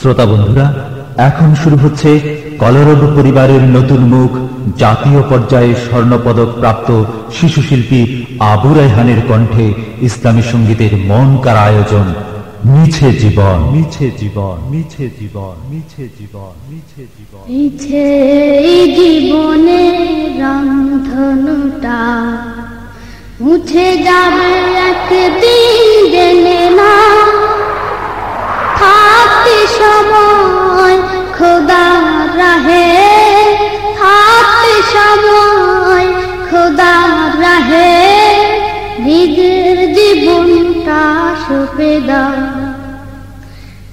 শ্রোতা বন্ধুরা এখন শুরু হচ্ছে কলরব পরিবারের নতুন মুখ জাতীয় পর্যায়ে স্বর্ণপদক প্রাপ্ত শিশু শিল্পী আবু রায়হানের কণ্ঠে ইসলামী সঙ্গীতের মন কার আয়োজন মিছে জীবন। মিছে জীবন মিছে জীবন মিছে জীবন মিছে জীবন। মিছে জীবনে রন্ধনুটা মুছে যাবে একদিন জেনে না। নিজের জীবনটা সপে দাও।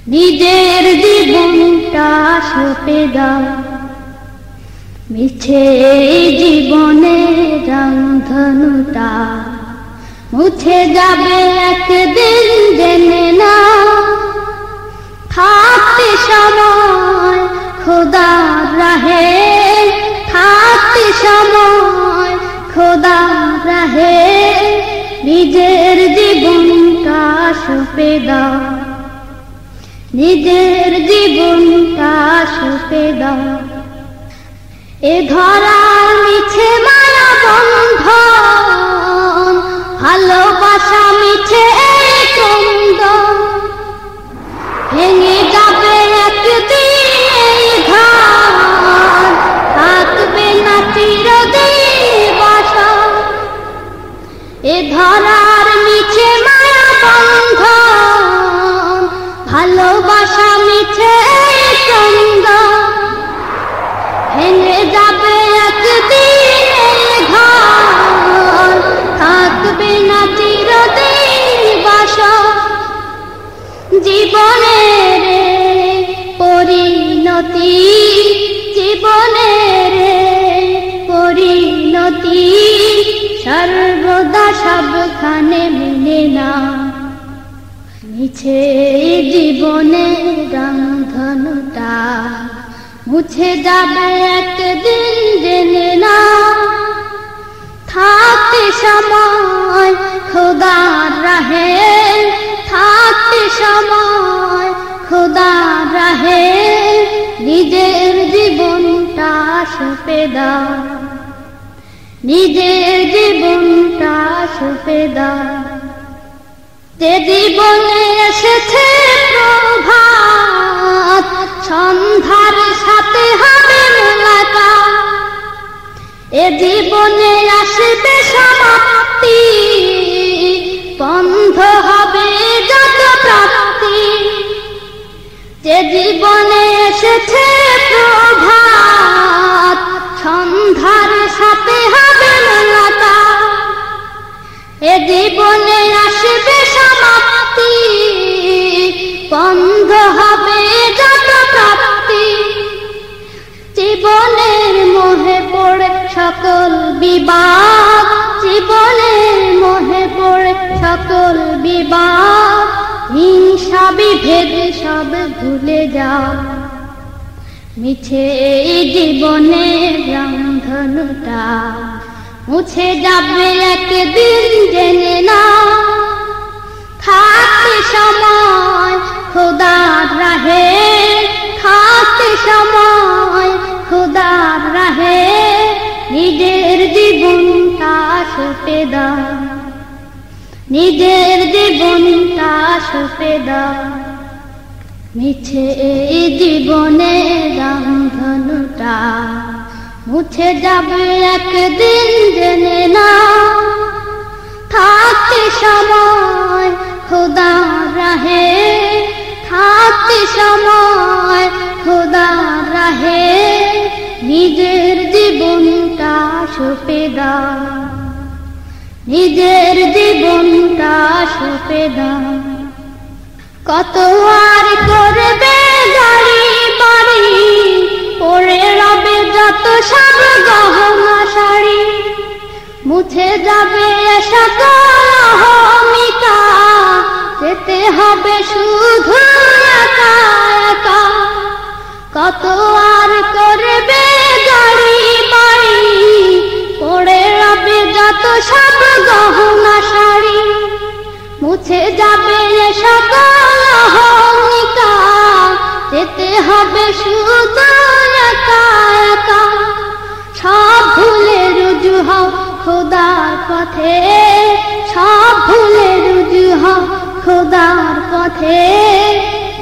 নিজের জীবনটা সপে দাও। মিছে জীবনে রংধনুটা মুছে যাবে একদিন, জেনে না থাকতে সময় খোদা রাহে থাকতে সময় খোদা রাহে। নিজের জীবনটা সুপে দাও। নিজের জীবনটা সুপে দাও। এ ধরা মিছে মায়া বন্ধ। না। মিছে জীবনে রংধনুটা মুছে যাবে একদিন জেনে না। থাকতে সময় খোদার রাহে, থাকতে সময় খোদার রাহে, নিজের জীবনটা সপে দাও। নিজের জীবনটা সপে দাও। যে জীবনে এসেছে প্রভাত। সন্ধ্যার সাথে হবে মোলাকাত। এ জীবনে আসবে সমাপ্তি। বন্ধ হবে যত প্রাপ্তি। যে জীবনে এসেছে প্রভাত, সন্ধ্যার সাথে হবে মোলাকাত। এ জীবনে বিবাদ, জীবনের মোহে পড়ে সকল বিবাদ। হিংসা, বিভেদ সব ভুলে যাও। মিছে এই জীবনে রংধনুটা মুছে যাবে একদিন জেনে না থাকতে সময়, খোদার রাহে থাকতে সময় দাও নিজের জীবনটা সপে দাও মিছে এই জীবনে রামধনুটা মুছে যাবে একদিন জেনে না থাকতে সময়, খোদা নিজের জীবনটা সপে দাও। কত আর করবে গাড়ি বাড়ি পড়ে রবে যত সব গহনা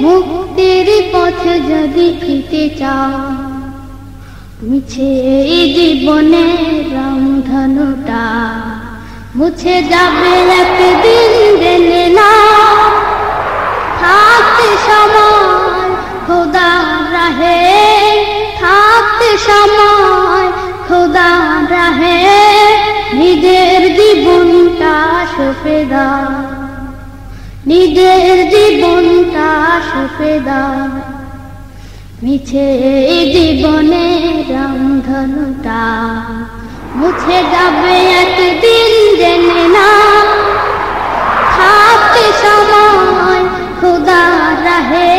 মুক্তির পথ যদি ফিতে চাও। মিছে জীবনে রংধনুটা মুছে যাবে একদিন জেনে না থাকতে সময় খোদা রাহে, থাকতে সময় খোদা রাহে, নিজের জীবনটা সপে দাও। নিজের জীবনটা সপে দাও। মিছে এই জীবনে রংধনুটা মুছে যাবে একদিন জেনে না থাকতে সময় খোদা রাহে,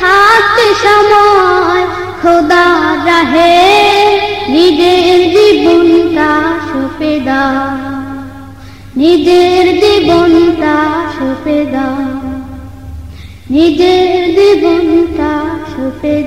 থাকতে সময় খোদা রাহে, নিজের জীবনটা সপে দাও। নিজের জীবনটা সপে দাও। নিজের জীবনটা সপে